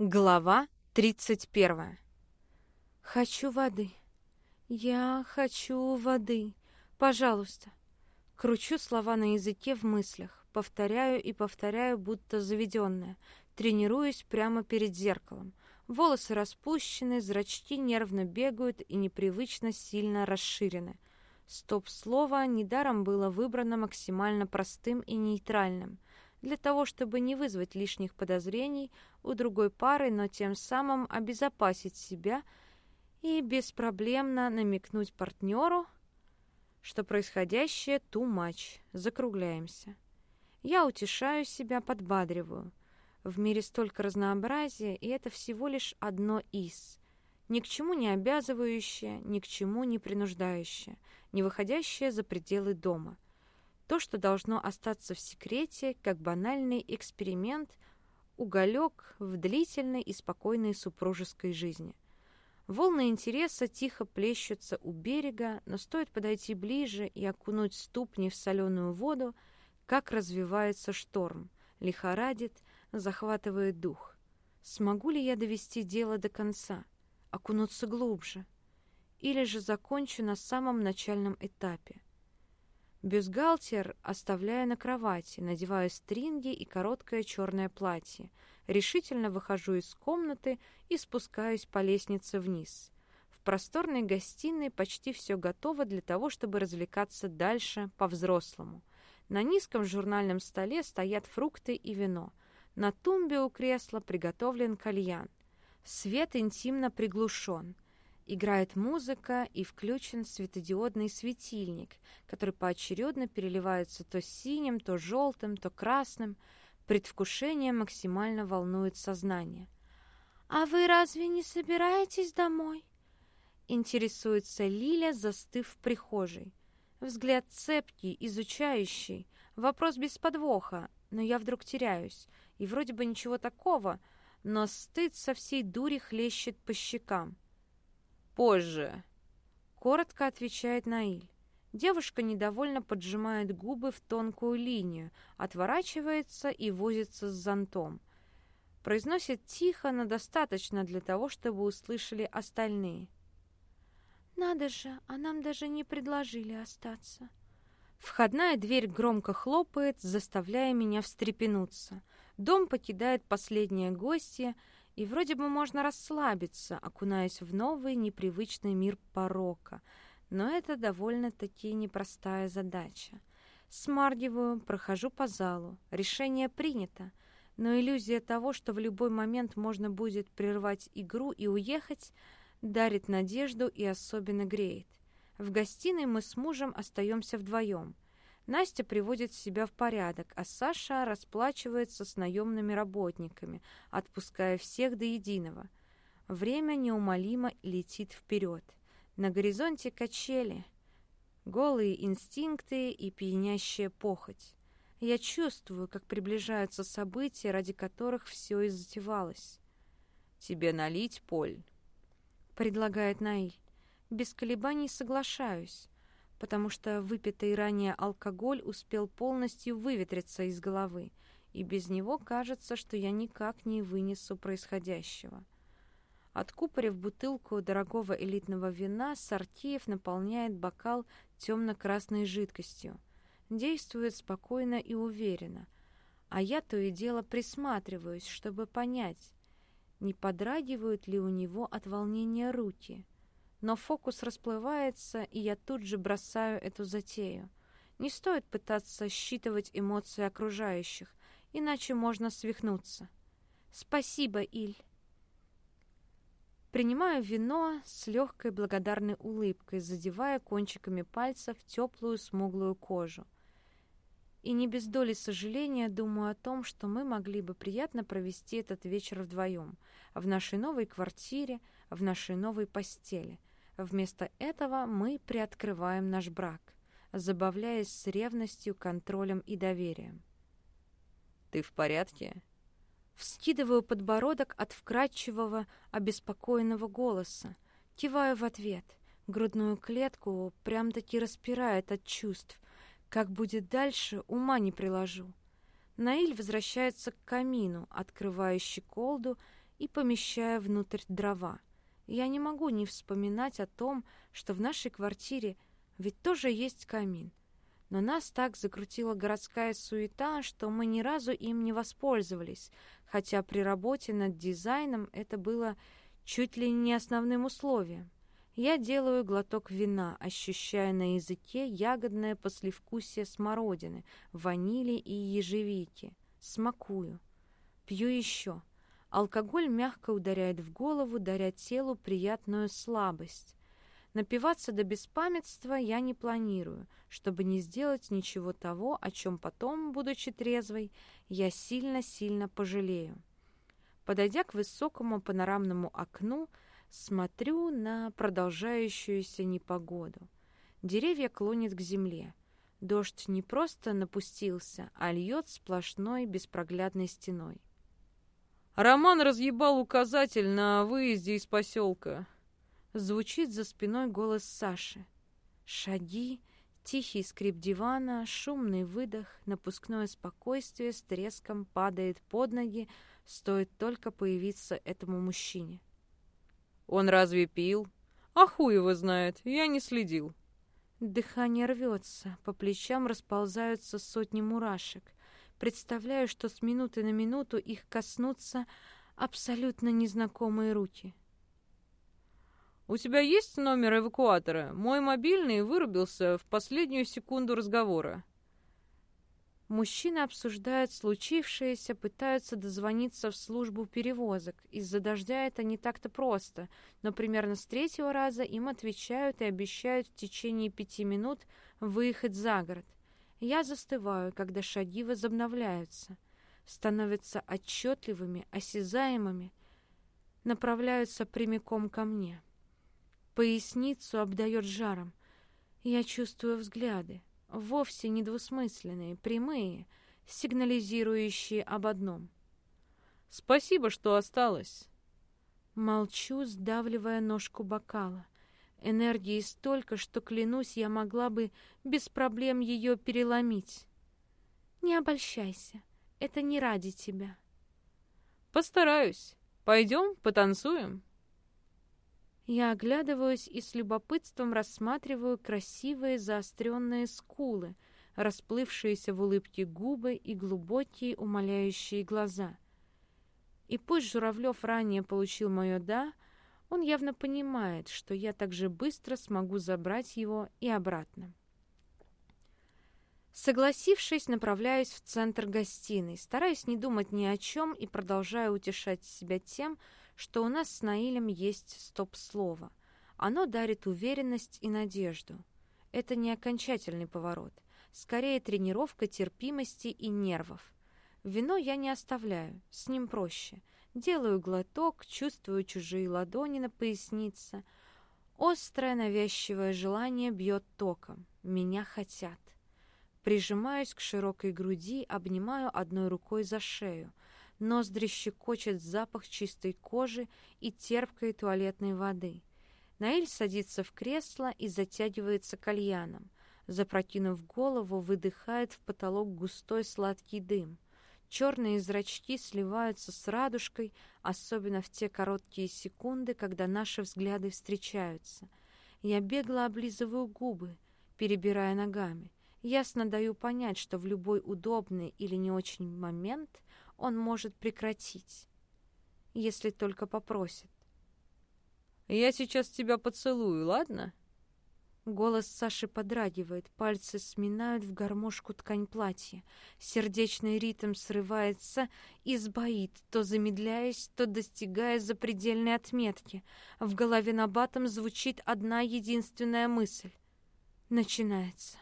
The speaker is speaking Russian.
Глава 31. Хочу воды. Я хочу воды. Пожалуйста. Кручу слова на языке в мыслях, повторяю и повторяю, будто заведенная, тренируюсь прямо перед зеркалом. Волосы распущены, зрачки нервно бегают и непривычно сильно расширены. Стоп-слово недаром было выбрано максимально простым и нейтральным — для того, чтобы не вызвать лишних подозрений у другой пары, но тем самым обезопасить себя и беспроблемно намекнуть партнеру, что происходящее too much. Закругляемся. Я утешаю себя, подбадриваю. В мире столько разнообразия, и это всего лишь одно из. Ни к чему не обязывающее, ни к чему не принуждающее, не выходящее за пределы дома — то, что должно остаться в секрете, как банальный эксперимент, уголек в длительной и спокойной супружеской жизни. Волны интереса тихо плещутся у берега, но стоит подойти ближе и окунуть ступни в соленую воду, как развивается шторм, лихорадит, захватывает дух. Смогу ли я довести дело до конца, окунуться глубже? Или же закончу на самом начальном этапе? Бюстгальтер оставляя на кровати, надеваю стринги и короткое черное платье. Решительно выхожу из комнаты и спускаюсь по лестнице вниз. В просторной гостиной почти все готово для того, чтобы развлекаться дальше по-взрослому. На низком журнальном столе стоят фрукты и вино. На тумбе у кресла приготовлен кальян. Свет интимно приглушен — Играет музыка и включен светодиодный светильник, который поочередно переливается то синим, то желтым, то красным. Предвкушение максимально волнует сознание. «А вы разве не собираетесь домой?» Интересуется Лиля, застыв в прихожей. Взгляд цепкий, изучающий. Вопрос без подвоха, но я вдруг теряюсь. И вроде бы ничего такого, но стыд со всей дури хлещет по щекам позже», — коротко отвечает Наиль. Девушка недовольно поджимает губы в тонкую линию, отворачивается и возится с зонтом. Произносит тихо, но достаточно для того, чтобы услышали остальные. «Надо же, а нам даже не предложили остаться». Входная дверь громко хлопает, заставляя меня встрепенуться. Дом покидает последнее гостье, и вроде бы можно расслабиться, окунаясь в новый непривычный мир порока. Но это довольно-таки непростая задача. Смаргиваю, прохожу по залу. Решение принято. Но иллюзия того, что в любой момент можно будет прервать игру и уехать, дарит надежду и особенно греет. В гостиной мы с мужем остаемся вдвоем — Настя приводит себя в порядок, а Саша расплачивается с наемными работниками, отпуская всех до единого. Время неумолимо летит вперед. На горизонте качели, голые инстинкты и пьянящая похоть. Я чувствую, как приближаются события, ради которых все и затевалось. «Тебе налить, Поль?» — предлагает Наиль. Без колебаний соглашаюсь потому что выпитый ранее алкоголь успел полностью выветриться из головы, и без него кажется, что я никак не вынесу происходящего. Откупорив бутылку дорогого элитного вина, Сартеев наполняет бокал темно-красной жидкостью. Действует спокойно и уверенно, а я то и дело присматриваюсь, чтобы понять, не подрагивают ли у него от волнения руки — но фокус расплывается, и я тут же бросаю эту затею. Не стоит пытаться считывать эмоции окружающих, иначе можно свихнуться. Спасибо, Иль. Принимаю вино с легкой благодарной улыбкой, задевая кончиками пальцев теплую смуглую кожу. И не без доли сожаления думаю о том, что мы могли бы приятно провести этот вечер вдвоем, в нашей новой квартире, в нашей новой постели — Вместо этого мы приоткрываем наш брак, забавляясь с ревностью, контролем и доверием. «Ты в порядке?» Вскидываю подбородок от вкрадчивого, обеспокоенного голоса. Киваю в ответ. Грудную клетку прям-таки распирает от чувств. Как будет дальше, ума не приложу. Наиль возвращается к камину, открывающий колду, и помещаю внутрь дрова. Я не могу не вспоминать о том, что в нашей квартире ведь тоже есть камин. Но нас так закрутила городская суета, что мы ни разу им не воспользовались, хотя при работе над дизайном это было чуть ли не основным условием. Я делаю глоток вина, ощущая на языке ягодное послевкусие смородины, ванили и ежевики. Смакую. Пью еще. Алкоголь мягко ударяет в голову, даря телу приятную слабость. Напиваться до беспамятства я не планирую, чтобы не сделать ничего того, о чем потом, будучи трезвой, я сильно-сильно пожалею. Подойдя к высокому панорамному окну, Смотрю на продолжающуюся непогоду. Деревья клонят к земле. Дождь не просто напустился, а льет сплошной беспроглядной стеной. Роман разъебал указатель на выезде из поселка. Звучит за спиной голос Саши. Шаги, тихий скрип дивана, шумный выдох, напускное спокойствие с треском падает под ноги, стоит только появиться этому мужчине. Он разве пил? А хуй его знает, я не следил. Дыхание рвется, по плечам расползаются сотни мурашек. Представляю, что с минуты на минуту их коснутся абсолютно незнакомые руки. «У тебя есть номер эвакуатора? Мой мобильный вырубился в последнюю секунду разговора». Мужчины обсуждают случившееся, пытаются дозвониться в службу перевозок. Из-за дождя это не так-то просто, но примерно с третьего раза им отвечают и обещают в течение пяти минут выехать за город. Я застываю, когда шаги возобновляются, становятся отчетливыми, осязаемыми, направляются прямиком ко мне. Поясницу обдает жаром. Я чувствую взгляды вовсе недвусмысленные, прямые, сигнализирующие об одном. «Спасибо, что осталось!» Молчу, сдавливая ножку бокала. Энергии столько, что, клянусь, я могла бы без проблем ее переломить. Не обольщайся, это не ради тебя. Постараюсь. Пойдем, потанцуем. Я оглядываюсь и с любопытством рассматриваю красивые заостренные скулы, расплывшиеся в улыбке губы и глубокие умоляющие глаза. И пусть Журавлев ранее получил мое «да», он явно понимает, что я так же быстро смогу забрать его и обратно. Согласившись, направляюсь в центр гостиной, стараюсь не думать ни о чем и продолжаю утешать себя тем, что у нас с Наилем есть стоп-слово. Оно дарит уверенность и надежду. Это не окончательный поворот, скорее тренировка терпимости и нервов. Вино я не оставляю, с ним проще. Делаю глоток, чувствую чужие ладони на пояснице. Острое навязчивое желание бьет током. Меня хотят. Прижимаюсь к широкой груди, обнимаю одной рукой за шею — Ноздри щекочет запах чистой кожи и терпкой туалетной воды. Наиль садится в кресло и затягивается кальяном. Запрокинув голову, выдыхает в потолок густой сладкий дым. Черные зрачки сливаются с радужкой, особенно в те короткие секунды, когда наши взгляды встречаются. Я бегло облизываю губы, перебирая ногами. Ясно даю понять, что в любой удобный или не очень момент он может прекратить, если только попросит. «Я сейчас тебя поцелую, ладно?» Голос Саши подрагивает, пальцы сминают в гармошку ткань платья. Сердечный ритм срывается и сбоит, то замедляясь, то достигая запредельной отметки. В голове на батом звучит одна единственная мысль. Начинается.